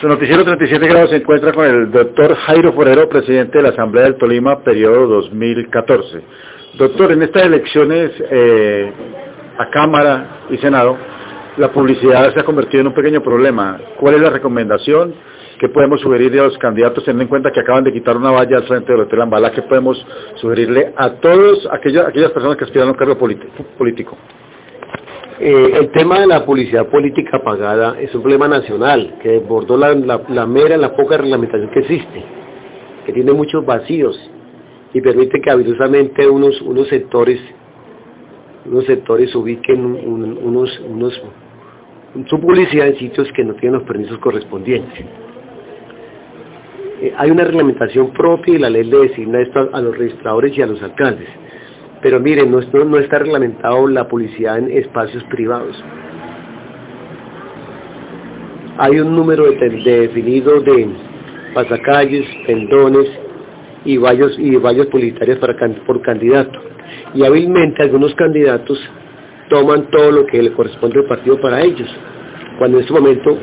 Su noticiero 37 grados se encuentra con el doctor Jairo Forero, presidente de la Asamblea del Tolima, periodo 2014. Doctor, en estas elecciones eh, a Cámara y Senado, la publicidad se ha convertido en un pequeño problema. ¿Cuál es la recomendación que podemos sugerirle a los candidatos, teniendo en cuenta que acaban de quitar una valla al frente del Hotel Ambala? ¿Qué podemos sugerirle a todos aquellas, aquellas personas que aspiran a un cargo político? Eh, el tema de la publicidad política pagada es un problema nacional que desbordó la, la, mera, la poca reglamentación que existe, que tiene muchos vacíos y permite que habilidosamente unos, unos sectores unos sectores ubiquen unos, unos, su publicidad en sitios que no tienen los permisos correspondientes. Eh, hay una reglamentación propia y la ley le designa esto a los registradores y a los alcaldes. Pero miren, no, está reglamentado la publicidad en espacios privados. Hay un número definido de pasacalles, pendones y vallos, y vallos publicitarios por candidato. Y hábilmente algunos candidatos toman todo lo que le corresponde al partido para ellos. Cuando en este momento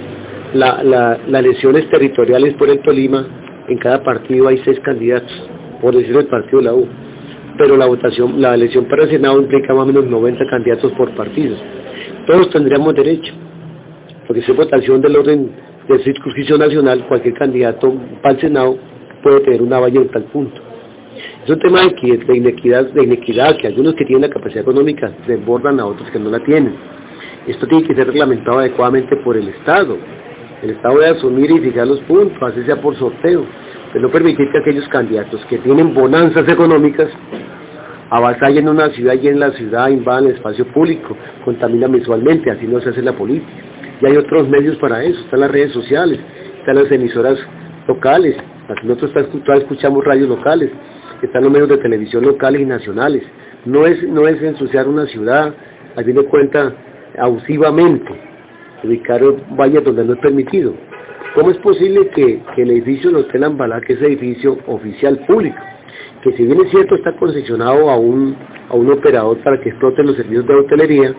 la, las elecciones territoriales por el Tolima, en cada partido hay seis candidatos, por decirlo el partido de la U pero la votación, la elección para el Senado implica más o menos 90 candidatos por partido. Todos tendríamos derecho, porque si es votación del orden de circunscripción nacional, cualquier candidato para el Senado puede tener una valla en tal punto. Es un tema de inequidad, de inequidad, que algunos que tienen la capacidad económica desbordan a otros que no la tienen. Esto tiene que ser reglamentado adecuadamente por el Estado. El Estado debe asumir y fijar los puntos, así sea por sorteo de no permitir que aquellos candidatos que tienen bonanzas económicas avasallen una ciudad y en la ciudad invadan el espacio público, contaminan visualmente, así no se hace la política. Y hay otros medios para eso, están las redes sociales, están las emisoras locales, nosotros escuchamos radios locales, están los medios de televisión locales y nacionales. No es, no es ensuciar una ciudad, a fin de cuenta, abusivamente, ubicar vallas donde no es permitido. ¿Cómo es posible que, el edificio del Hotel Ambalá, que es edificio oficial público, que si bien es cierto está concesionado a un, a un operador para que explote los servicios de hotelería,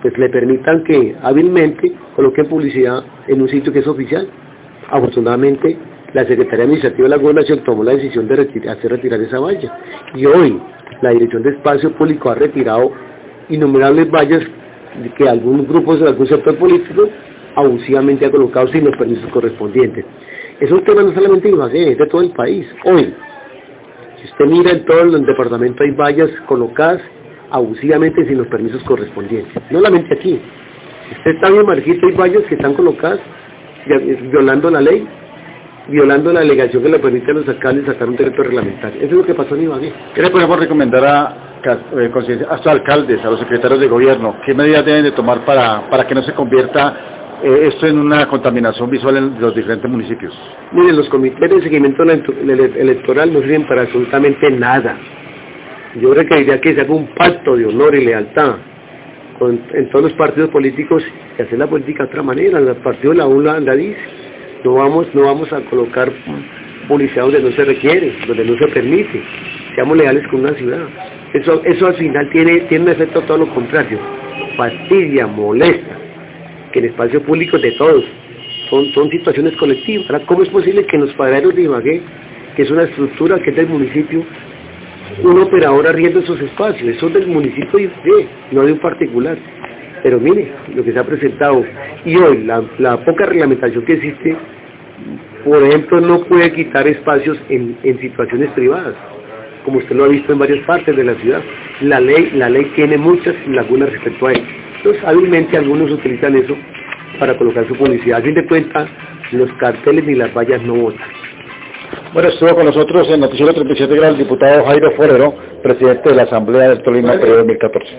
pues le permitan que hábilmente coloquen publicidad en un sitio que es oficial? Afortunadamente, la Secretaría Administrativa de la Gobernación tomó la decisión de hacer retirar esa valla. Y hoy, la Dirección de Espacio Público ha retirado innumerables vallas que algunos grupos de algún sector político abusivamente ha colocado sin los permisos correspondientes. Es un tema no solamente de Ibagué, es de todo el país. Hoy, usted mira en todo el departamento hay vallas colocadas abusivamente sin los permisos correspondientes. No solamente aquí. Usted está bien marquito, hay vallas que están colocadas violando la ley, violando la alegación que le permite a los alcaldes sacar un decreto reglamentario. Eso es lo que pasó en Ibagué. ¿Qué le podemos recomendar a, eh, a, sus alcaldes, a los secretarios de gobierno? ¿Qué medidas deben de tomar para, para que no se convierta eh, esto en una contaminación visual en los diferentes municipios? Miren, los comités de seguimiento electoral no sirven para absolutamente nada. Yo creo que se haga un pacto de honor y lealtad en todos los partidos políticos y hacer la política de otra manera. Los partidos la UNLA la dice. No vamos, no vamos a colocar publicidad donde no se requiere, donde no se permite. Seamos leales con una ciudad. Eso, eso al final tiene, tiene un efecto todo lo contrario. Fastidia, molesta que el espacio público de todos. Son, son situaciones colectivas. ¿Cómo es posible que en los paraderos de Ibagué, que es una estructura que es del municipio, un operador arriendo esos espacios? Eso es del municipio Ibagué, no de un particular. Pero mire lo que se ha presentado. Y hoy, la, poca reglamentación que existe, por ejemplo, no puede quitar espacios en, en situaciones privadas como usted lo ha visto en varias partes de la ciudad. La ley, la ley tiene muchas lagunas respecto a ello. Entonces, hábilmente algunos utilizan eso para colocar su publicidad. A fin de cuentas, los carteles ni las vallas no votan. Bueno, estuvo con nosotros en Noticiero 37 Grados el diputado Jairo Forero, presidente de la Asamblea del Tolima, periodo 2014.